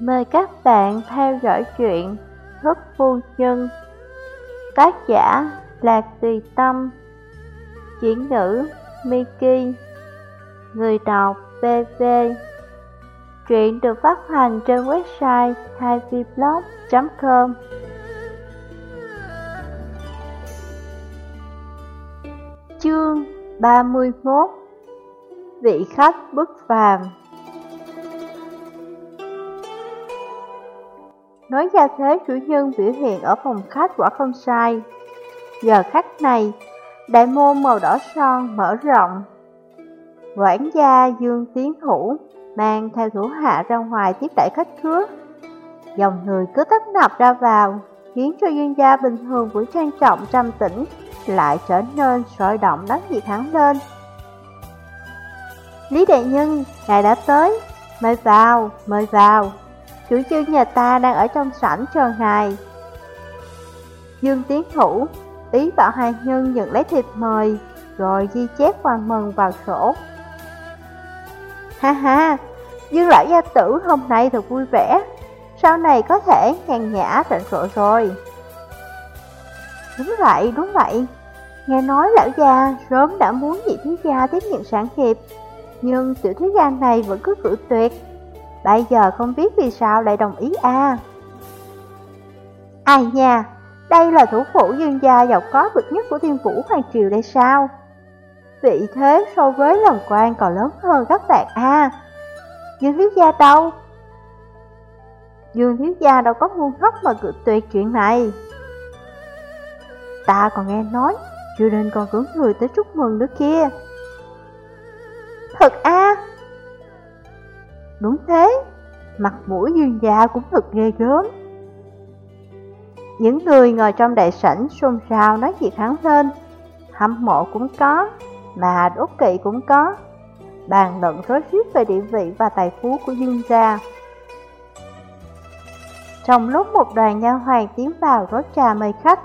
Mời các bạn theo dõi chuyện Thức Phu Nhân. Tác giả Lạc Tùy Tâm. Chuyển ngữ Miki. Người đọc BV Truyện được phát hành trên website 2vblog.com Chương 31 Vị khách bất phàm Nói ra thế chủ nhân biểu hiện ở phòng khách quả không sai. Giờ khách này, đại môn màu đỏ son mở rộng. Quản gia Dương Tiến Thủ mang theo thủ hạ ra ngoài tiếp đãi khách khứa. Dòng người cứ tấp nập ra vào Khiến cho dương gia bình thường của trang trọng trầm tĩnh Lại trở nên sôi động đáng gì thắng lên. Lý đại nhân, ngài đã tới. Mời vào, mời vào. Chủ chương nhà ta đang ở trong sảnh chờ ngài. Dương Tiến Thủ ý bảo hai nhân nhận lấy thiệp mời Rồi ghi chép hoàng mừng vào sổ. Ha ha, Dương lão gia tử hôm nay thật vui vẻ. Sau này có thể nhàn nhã rảnh rộ rồi. Đúng vậy, đúng vậy. Nghe nói lão gia sớm đã muốn nhị thiếu gia tiếp nhận sản nghiệp Nhưng tiểu thiếu gia này vẫn cứ cử tuyệt. Bây giờ không biết vì sao lại đồng ý a à. Ai nha, đây là thủ phủ dương gia giàu có bậc nhất của thiên vũ hoàng triều đây sao? Vị thế so với lòng quan còn lớn hơn các bạn a à. Dương thiếu gia đâu? Dương thiếu gia đâu có ngu ngốc mà cự tuyệt chuyện này Ta còn nghe nói, chưa nên còn cứng người tới chúc mừng nữa kia Thật a à? Đúng thế, mặt mũi dương gia cũng thật ghê gớm. Những người ngồi trong đại sảnh xôn xao nói chuyện hắn lên, hâm mộ cũng có, mà đốt kỵ cũng có, bàn luận rối rít về địa vị và tài phú của dương gia. Trong lúc một đoàn nha hoàng tiến vào rót trà mời khách,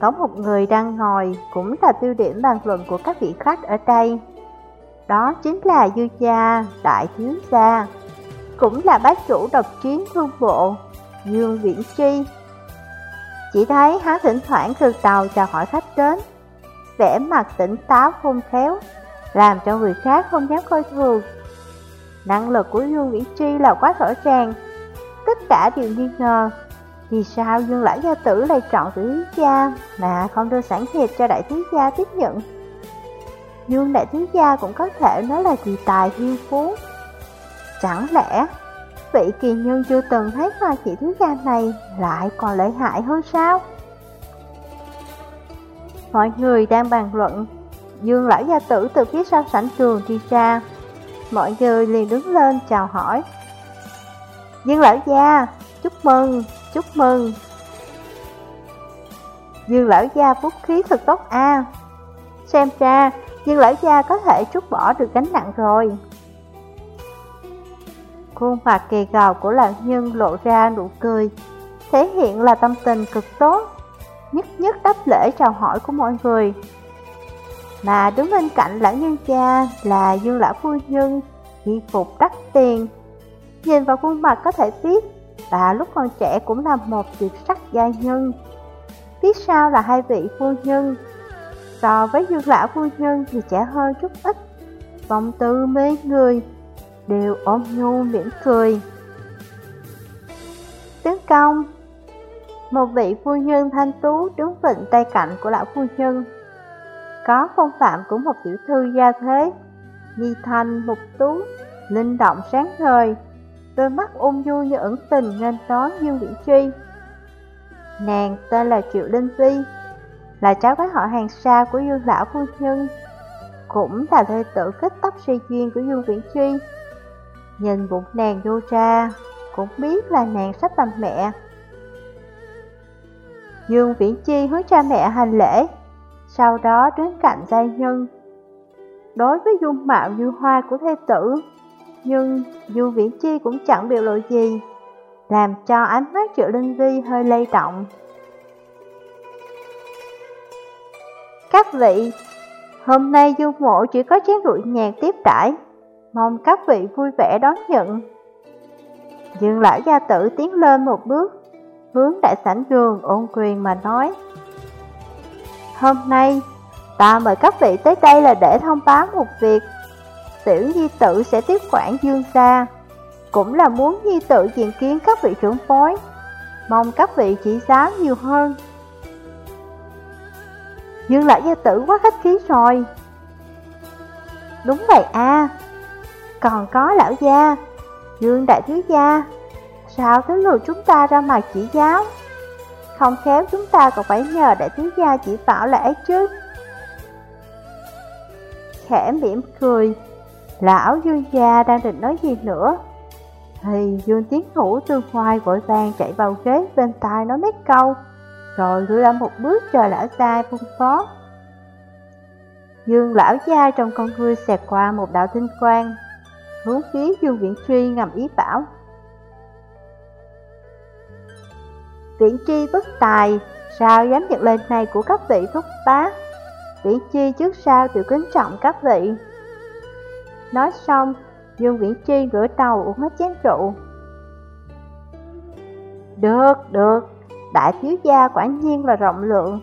có một người đang ngồi cũng là tiêu điểm bàn luận của các vị khách ở đây. Đó chính là dư gia, đại thiếu gia, cũng là bác chủ độc chiến thương bộ, Dương Viễn Chi. Chỉ thấy hắn thỉnh thoảng từ tàu chào hỏi khách đến, vẻ mặt tỉnh táo khôn khéo, làm cho người khác không dám coi thường. Năng lực của Dương Viễn Chi là quá rõ ràng, tất cả đều nghi ngờ. Vì sao Dương Lão Gia Tử lại chọn tử gia mà không đưa sản nghiệp cho đại thiếu gia tiếp nhận? Dương đại thiếu gia cũng có thể nói là kỳ tài hiên phú. Chẳng lẽ vị kỳ nhân chưa từng thấy hoa chị thiếu gia này lại còn lợi hại hơn sao? Mọi người đang bàn luận, Dương lão gia tử từ phía sau sảnh trường đi ra. Mọi người liền đứng lên chào hỏi. Dương lão gia, chúc mừng, chúc mừng. Dương lão gia phúc khí thật tốt a. Xem ra, Dương lão gia có thể trút bỏ được gánh nặng rồi. Khuôn mặt kỳ gào của lão nhân lộ ra nụ cười, thể hiện là tâm tình cực tốt, nhất nhất đáp lễ chào hỏi của mọi người. Mà đứng bên cạnh lão nhân cha là dương lão phu nhân, y phục đắt tiền. Nhìn vào khuôn mặt có thể biết, bà lúc còn trẻ cũng là một tuyệt sắc gia nhân. Phía sau là hai vị phu nhân, so với dương lão phu nhân thì trẻ hơn chút ít, vòng tư mê người đều ôm nhu mỉm cười. Tướng công Một vị phu nhân thanh tú đứng vịnh tay cạnh của lão phu nhân. Có phong phạm của một tiểu thư gia thế Nhi thanh mục tú, linh động sáng ngời. Đôi mắt ung du như ẩn tình nên đón Dương Vĩ chi, Nàng tên là Triệu Linh Vi là cháu gái họ hàng xa của Dương Lão Phu Nhân Cũng là thê tử kết tóc suy duyên của Dương Viễn Truy Nhìn bụng nàng vô ra, cũng biết là nàng sắp làm mẹ. Dương Viễn Chi hướng cha mẹ hành lễ, sau đó đứng cạnh gia nhân. Đối với dung mạo như hoa của thê tử, nhưng Dương Viễn Chi cũng chẳng biểu lộ gì, làm cho ánh mắt Triệu Linh Vi hơi lay động. Các vị, hôm nay du Mộ chỉ có chén rượu nhạt tiếp đãi mong các vị vui vẻ đón nhận. Dương lão gia tử tiến lên một bước, hướng đại sảnh trường ôn quyền mà nói. Hôm nay, ta mời các vị tới đây là để thông báo một việc. Tiểu Di tử sẽ tiếp quản Dương gia, cũng là muốn Di tử diện kiến các vị trưởng phối, mong các vị chỉ giáo nhiều hơn. Dương lão gia tử quá khách khí rồi. Đúng vậy a còn có lão gia, Dương đại thiếu gia, sao cứ lùi chúng ta ra mặt chỉ giáo? Không khéo chúng ta còn phải nhờ đại thiếu gia chỉ bảo lại ấy chứ. Khẽ mỉm cười, lão Dương gia đang định nói gì nữa. Thì Dương Tiến Thủ tương hoài vội vàng chạy vào ghế bên tai nói mấy câu, rồi đưa ra một bước chờ lão gia phân phó. Dương lão gia trong con ngươi xẹt qua một đạo tinh quang, hướng phía Dương Viễn Truy ngầm ý bảo. Viễn Chi bất tài, sao dám nhận lời này của các vị thúc bá? Viễn Chi trước sau tự kính trọng các vị. Nói xong, Dương Viễn Chi ngửa đầu uống hết chén rượu. Được, được, đại thiếu gia quả nhiên là rộng lượng.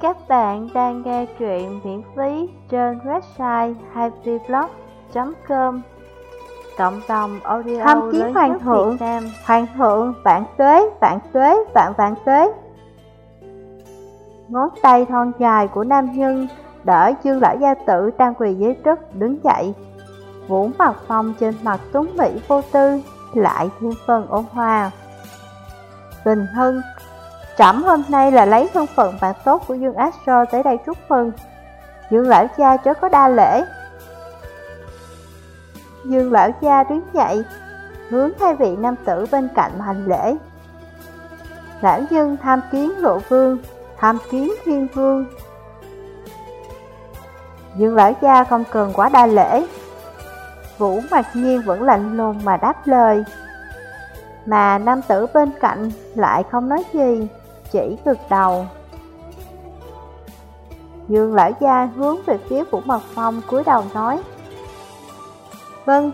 Các bạn đang nghe truyện miễn phí trên website happyblog.com Cộng đồng audio Thăm kiến hoàng thượng, hoàng thượng, vạn tuế, vạn tuế, vạn vạn tuế. Ngón tay thon dài của nam nhân đỡ dương lão gia tử đang quỳ dưới đất đứng dậy. Vũ mặt phong trên mặt tuấn mỹ vô tư, lại thêm phần ôn hòa. Bình hơn, Trẫm hôm nay là lấy thân phận bạn tốt của Dương Astro tới đây chúc mừng. Dương lão cha chớ có đa lễ. Dương lão cha đứng dậy, hướng thay vị nam tử bên cạnh hành lễ. Lão Dương tham kiến lộ vương, tham kiến thiên vương. Dương lão cha không cần quá đa lễ. Vũ mặc nhiên vẫn lạnh lùng mà đáp lời. Mà nam tử bên cạnh lại không nói gì chỉ gật đầu. Dương lão gia hướng về phía Vũ Mật Phong cúi đầu nói Vâng,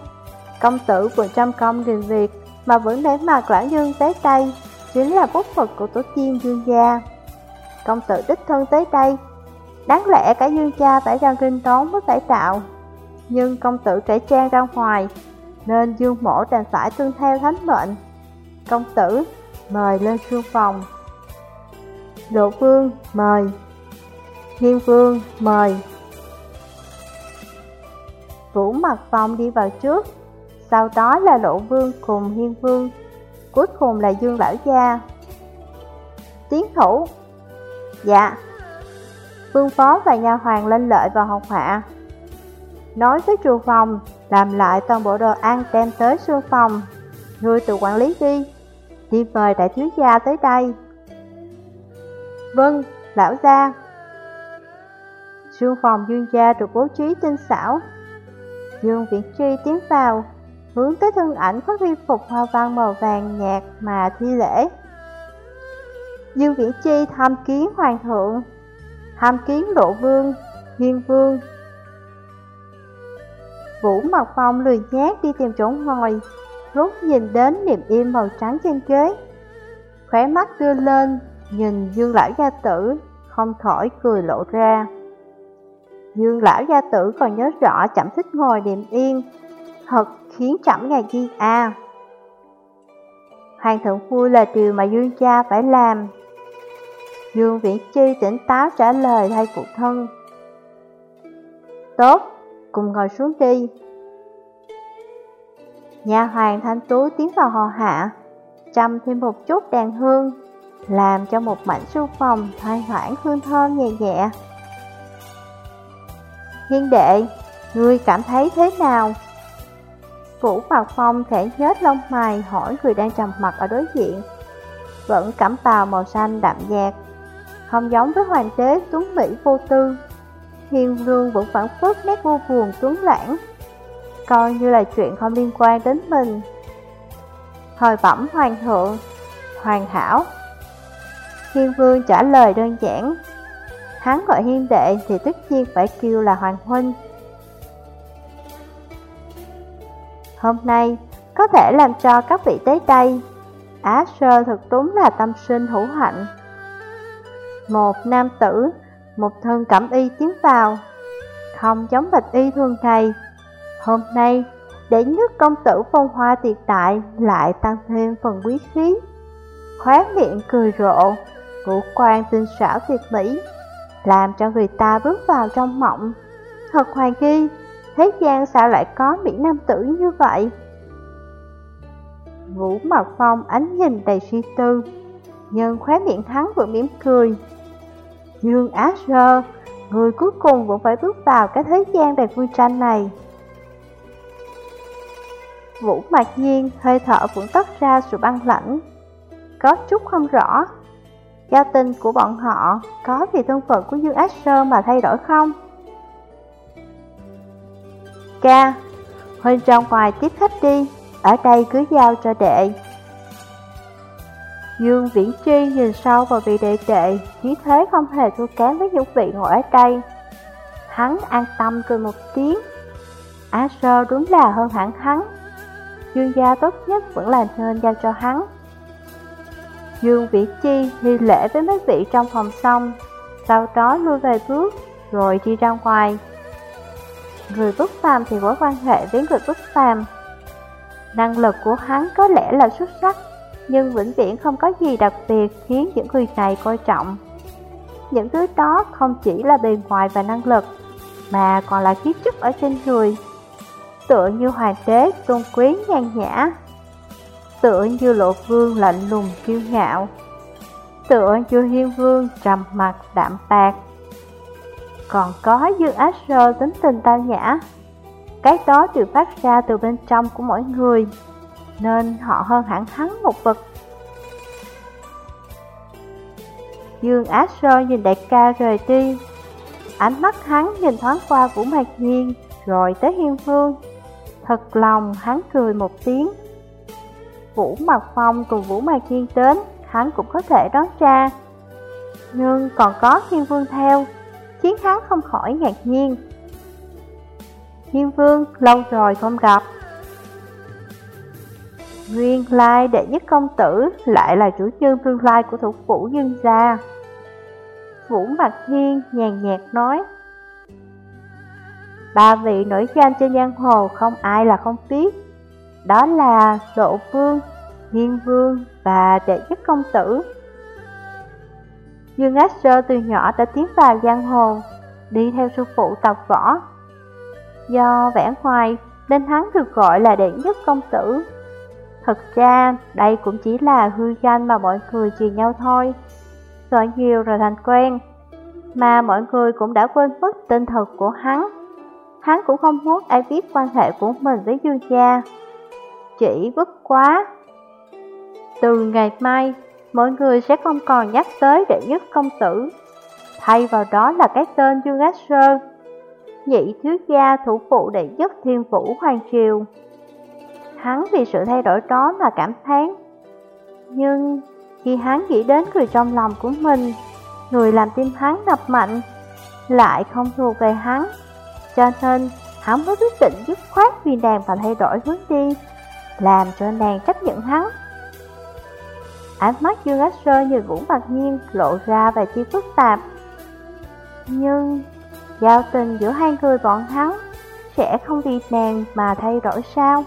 công tử vừa trăm công điều việc mà vẫn để mặt lão Dương tới đây Chính là bút phật của tổ tiên Dương gia. Công tử đích thân tới đây Đáng lẽ cả Dương gia phải ra kinh tốn mới phải tạo Nhưng công tử trẻ trang ra ngoài Nên Dương mổ đành phải tương theo thánh mệnh. Công tử, mời lên sương phòng. Lộ Vương, mời. Hiên Vương, mời. Vũ mặt phong đi vào trước. Sau đó là Lộ Vương cùng Hiên Vương. Cuối cùng là Dương Lão Gia. Tiến thủ. Dạ. Vương Phó và nhà hoàng lên lợi vào học hạ. Nói với trường phòng Làm lại toàn bộ đồ ăn đem tới sương phòng. Người tự quản lý đi. Đi mời đại thiếu gia tới đây Vâng, lão gia. Sương phòng dương gia được bố trí tinh xảo. Dương Viễn Tri tiến vào, hướng tới thân ảnh có y phục hoa văn màu vàng nhạt mà thi lễ. Dương Viễn Chi tham kiến hoàng thượng, tham kiến lộ vương, hiên vương. Vũ Mật Phong lười nhát đi tìm chỗ ngồi, rút nhìn đến niềm im màu trắng trên ghế. Khóe mắt đưa lên, Nhìn Dương Lão Gia Tử, không khỏi cười lộ ra. Dương Lão Gia Tử còn nhớ rõ chậm thích ngồi điềm yên, thật khiến chậm ngày nhiên a. Hoàng thượng vui là điều mà Dương cha phải làm. Dương Viễn Chi tỉnh táo trả lời thay phụ thân. Tốt, cùng ngồi xuống đi. Nhà hoàng thanh tú tiến vào hò hạ, châm thêm một chút đèn hương làm cho một mảnh sưu phòng thoang thoảng hương thơm nhẹ nhẹ. Hiên đệ, ngươi cảm thấy thế nào? Vũ Mạc Phong khẽ nhếch lông mày hỏi người đang trầm mặt ở đối diện. Vẫn cảm bào màu xanh đậm nhạt, không giống với hoàng đế tuấn Mỹ vô tư. Hiên vương vẫn phản phất nét vô buồn tuấn lãng, coi như là chuyện không liên quan đến mình. Hồi bẩm hoàng thượng, hoàn hảo, Hiên Vương trả lời đơn giản Hắn gọi hiên đệ thì tất nhiên phải kêu là Hoàng Huynh Hôm nay, có thể làm cho các vị tới đây. Á sơ thực đúng là tâm sinh hữu hạnh. Một nam tử, một thân cẩm y tiến vào, không giống bạch y thường thầy. Hôm nay, để nhất công tử phong hoa tuyệt đại lại tăng thêm phần quý khí. Khóe miệng cười rộ, ngũ quan tinh xảo tuyệt mỹ, làm cho người ta bước vào trong mộng. Thật Hoàng nghi, thế gian sao lại có mỹ nam tử như vậy? Vũ Mật Phong ánh nhìn đầy suy tư, nhưng khóe miệng hắn vẫn mỉm cười. Dương Á Sơ, người cuối cùng vẫn phải bước vào cái thế gian đầy vui tranh này. Vũ mạc nhiên, hơi thở vẫn tắt ra sự băng lãnh. Có chút không rõ, giao tình của bọn họ có vì thân phận của Dương Ác Sơ mà thay đổi không? Ca, Huynh ra ngoài tiếp khách đi, ở đây cứ giao cho đệ. Dương Viễn Chi nhìn sâu vào vị đệ đệ, khí thế không hề thua kém với những vị ngồi ở đây. Hắn an tâm cười một tiếng. Á Sơ đúng là hơn hẳn hắn. Dương gia tốt nhất vẫn là nên giao cho hắn. Dương Vĩ Chi đi lễ với mấy vị trong phòng xong, sau đó lui về bước, rồi đi ra ngoài. Người bất phàm thì có quan hệ với người bất phàm. Năng lực của hắn có lẽ là xuất sắc, nhưng vĩnh viễn không có gì đặc biệt khiến những người này coi trọng. Những thứ đó không chỉ là bề ngoài và năng lực, mà còn là khí chất ở trên người. Tựa như hoàng đế tôn quý nhan nhã, tựa như lộ vương lạnh lùng kiêu ngạo, tựa như hiên vương trầm mặt đạm bạc. Còn có Dương Ác Sơ tính tình tao nhã, cái đó đều phát ra từ bên trong của mỗi người, nên họ hơn hẳn hắn một bậc. Dương Ác Sơ nhìn đại ca rời đi, ánh mắt hắn nhìn thoáng qua Vũ Mạc Nhiên, rồi tới Hiên Vương. Thật lòng hắn cười một tiếng. Vũ Mạc Phong cùng Vũ Mạc Thiên đến, hắn cũng có thể đón ra. Nhưng còn có Hiên Vương theo, khiến hắn không khỏi ngạc nhiên. Hiên Vương lâu rồi không gặp. Nguyên lai đệ nhất công tử lại là chủ nhân tương lai của thủ phủ dương gia. Vũ Mạc Hiên nhàn nhạt nói. Ba vị nổi danh trên giang hồ không ai là không biết. Đó là Lộ Vương, Hiên Vương và đệ nhất công tử. Dương Ác Sơ từ nhỏ đã tiến vào giang hồ, đi theo sư phụ tập võ. Do vẻ ngoài nên hắn được gọi là đệ nhất công tử. Thật ra đây cũng chỉ là hư danh mà mọi người truyền nhau thôi. Gọi nhiều rồi thành quen, mà mọi người cũng đã quên mất tên thật của hắn. Hắn cũng không muốn ai biết quan hệ của mình với Dương gia. Chỉ bất quá. Từ ngày mai, mọi người sẽ không còn nhắc tới đệ nhất công tử. Thay vào đó là cái tên Dương Ác Sơn, nhị thiếu gia thủ phụ đệ nhất thiên vũ hoàng triều. Hắn vì sự thay đổi đó mà cảm thán. Nhưng khi hắn nghĩ đến người trong lòng của mình, người làm tim hắn đập mạnh, lại không thuộc về hắn. Cho nên, hắn mới quyết định dứt khoát vì nàng và thay đổi hướng đi, làm cho nàng chấp nhận hắn. Ánh mắt Dương Ác Sơ như Vũ Bạc Nhiên lộ ra vài chi phức tạp. Nhưng, giao tình giữa hai người bọn hắn sẽ không vì nàng mà thay đổi sao?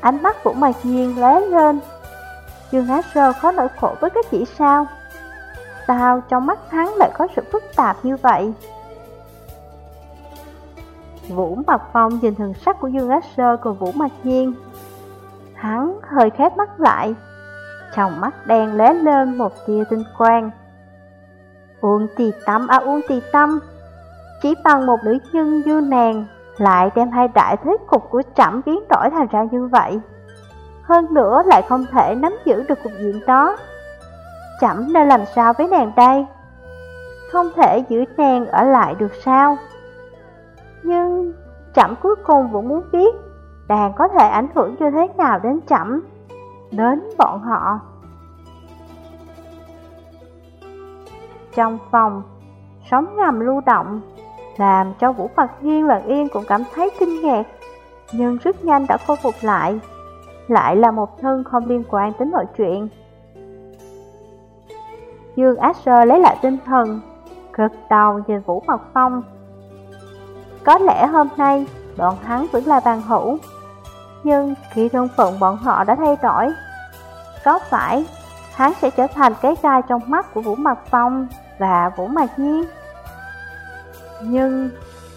Ánh mắt Vũ Mạc Nhiên lóe lên. Dương Ác Sơ khó nỗi khổ với cái chỉ sao? Sao trong mắt hắn lại có sự phức tạp như vậy? Vũ Mặt Phong nhìn thần sắc của Dương Ác Sơ cùng Vũ Mặt Nhiên. Hắn hơi khép mắt lại, trong mắt đen lóe lên một tia tinh quang. Uông tì tâm à uông tì tâm, chỉ bằng một nữ nhân như nàng lại đem hai đại thế cục của trẫm biến đổi thành ra như vậy. Hơn nữa lại không thể nắm giữ được cục diện đó. Chậm nên làm sao với nàng đây? Không thể giữ nàng ở lại được sao? Nhưng chậm cuối cùng vẫn muốn biết đàn có thể ảnh hưởng như thế nào đến chậm, đến bọn họ. Trong phòng, sóng ngầm lưu động, làm cho Vũ phật Hiên lần yên cũng cảm thấy kinh ngạc. nhưng rất nhanh đã khôi phục lại. Lại là một thân không liên quan đến mọi chuyện. Dương Asher lấy lại tinh thần, gật đầu nhìn Vũ phật Phong. Có lẽ hôm nay bọn hắn vẫn là bàn hữu, nhưng khi thân phận bọn họ đã thay đổi, có phải hắn sẽ trở thành cái gai trong mắt của Vũ Mặt Phong và Vũ Mạc Nhiên? Nhưng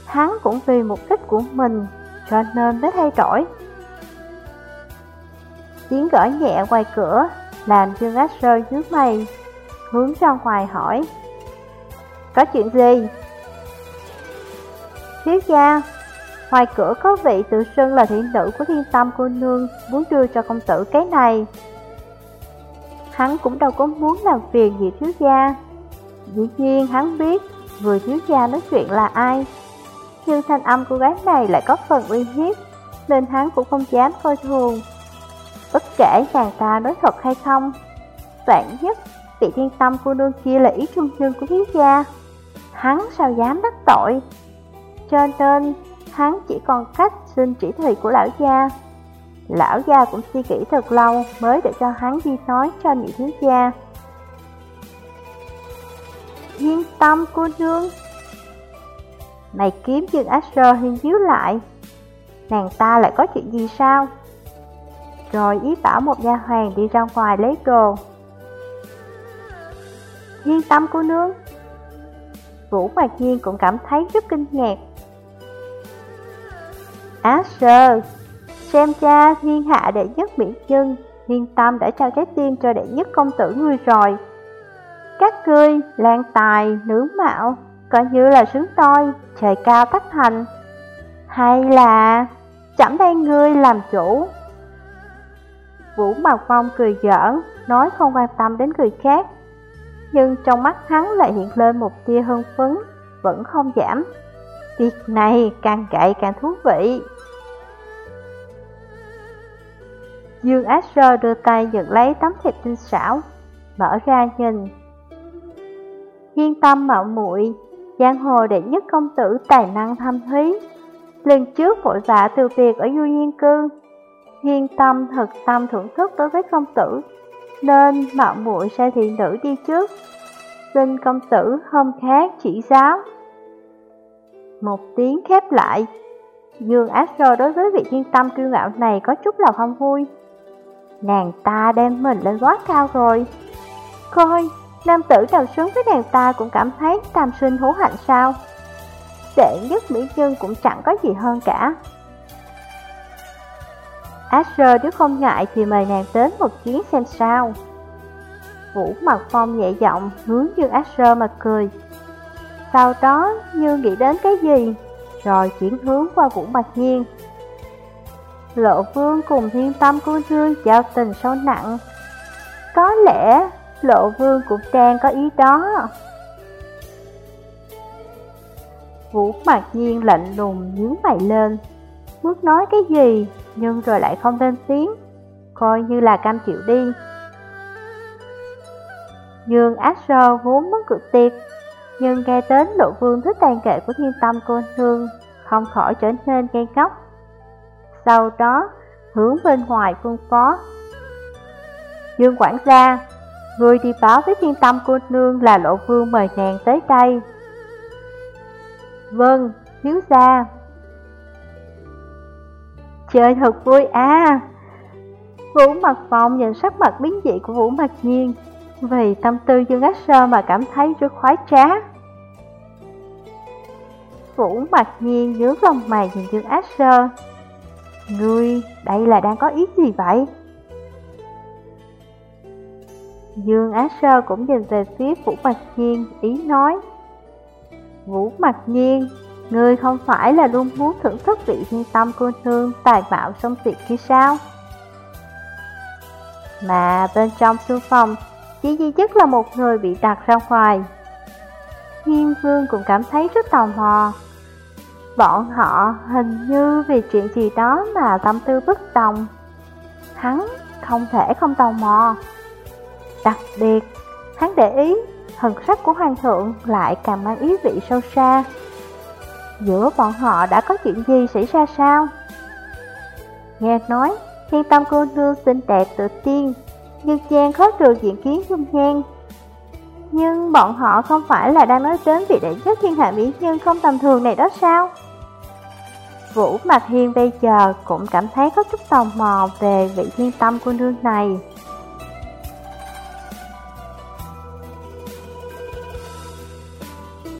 hắn cũng vì mục đích của mình cho nên mới thay đổi. Tiếng gõ nhẹ ngoài cửa làm Dương Ác Sơ dưới mày, hướng ra ngoài hỏi. Có chuyện gì? Thiếu gia, ngoài cửa có vị tự xưng là thị nữ của thiên tâm cô nương muốn đưa cho công tử cái này. Hắn cũng đâu có muốn làm phiền gì thiếu gia. Dĩ nhiên hắn biết vừa thiếu gia nói chuyện là ai. Nhưng thanh âm của gái này lại có phần uy hiếp, nên hắn cũng không dám coi thường. Bất kể chàng ta nói thật hay không, vạn nhất vị thiên tâm cô nương kia là ý trung nhân của thiếu gia. Hắn sao dám đắc tội? Cho nên, hắn chỉ còn cách xin chỉ thị của lão gia. Lão gia cũng suy nghĩ thật lâu mới để cho hắn đi nói cho nhị thiếu gia. Yên tâm cô nương. Mày kiếm Dương Asher hiên díu lại. Nàng ta lại có chuyện gì sao? Rồi ý bảo một nhà hoàng đi ra ngoài lấy đồ. Yên tâm cô nương. Vũ Mạc Nhiên cũng cảm thấy rất kinh ngạc. Asher Xem cha thiên hạ đệ nhất biển chân Thiên tâm đã trao trái tim cho đệ nhất công tử ngươi rồi các ngươi, lan tài, nữ mạo, coi như là sướng tôi, trời cao thất thành. Hay là chẳng đây ngươi làm chủ. Vũ Mạc Phong cười giỡn, nói không quan tâm đến người khác. Nhưng trong mắt hắn lại hiện lên một tia hưng phấn, vẫn không giảm. Việc này càng cậy càng thú vị. Dương Asher đưa tay nhận lấy tấm thiệp tinh xảo, mở ra nhìn, Hiên tâm mạo muội giang hồ đệ nhất công tử tài năng thâm thúy. Lần trước vội vã từ việc ở du nhiên cư, hiên tâm thật tâm thưởng thức đối với công tử, nên mạo muội sai thị nữ đi trước. Xin công tử hôm khác chỉ giáo. Một tiếng khép lại, Dương Ác Rơ đối với vị thiên tâm kiêu ngạo này có chút là không vui. Nàng ta đem mình lên quá cao rồi. Coi, Nam tử nào sướng với nàng ta cũng cảm thấy tam sinh hữu hạnh sao? Đệ nhất Mỹ Nhân cũng chẳng có gì hơn cả. Asher nếu không ngại thì mời nàng đến một chuyến xem sao. Vũ mặt phong nhẹ giọng hướng Dương Asher mà cười. Sau đó như nghĩ đến cái gì Rồi chuyển hướng qua Vũ Mạc Nhiên. Lộ vương cùng thiên tâm cô Dương giao tình sâu nặng. Có lẽ Lộ vương cũng đang có ý đó. Vũ mặc nhiên lạnh lùng nhướng mày lên. Muốn nói cái gì, Nhưng rồi lại không lên tiếng. Coi như là cam chịu đi. Dương Ác Sơ vốn muốn cực tiệc Nhưng nghe đến lộ vương thích tàn kệ của thiên tâm cô nương, Không khỏi trở nên gây góc. Sau đó hướng bên ngoài phương phó. Dương quản gia Người đi báo với thiên tâm cô nương là lộ vương mời nàng tới đây. Vâng, thiếu gia. Trời thật vui à. Vũ mặt phòng nhìn sắc mặt biến dị của Vũ mặt nhiên Vì tâm tư Dương Ác Sơ mà cảm thấy rất khoái trá. Vũ mặt nhiên nhớ lòng mày nhìn Dương Ác Sơ Ngươi, đây là đang có ý gì vậy? Dương Á Sơ cũng nhìn về phía Vũ Mạc Nhiên, ý nói Vũ Mạc Nhiên, ngươi không phải là luôn muốn thưởng thức vị thiên tâm cô thương tài bạo sông tuyệt kia sao? Mà bên trong thư phòng, chỉ duy nhất là một người bị đặt ra ngoài Hiên Vương cũng cảm thấy rất tò mò Bọn họ hình như vì chuyện gì đó mà tâm tư bất đồng Hắn không thể không tò mò Đặc biệt, hắn để ý thần sắc của hoàng thượng lại càng mang ý vị sâu xa Giữa bọn họ đã có chuyện gì xảy ra sao? Nghe nói, thiên tâm cô nương xinh đẹp tự tiên Nhưng Giang khó trừ diện kiến dung nhan nhưng bọn họ không phải là đang nói đến vị đại nhất thiên hạ mỹ nhân không tầm thường này đó sao? Vũ Mạc Hiên bây giờ cũng cảm thấy có chút tò mò về vị thiên tâm cô nương này.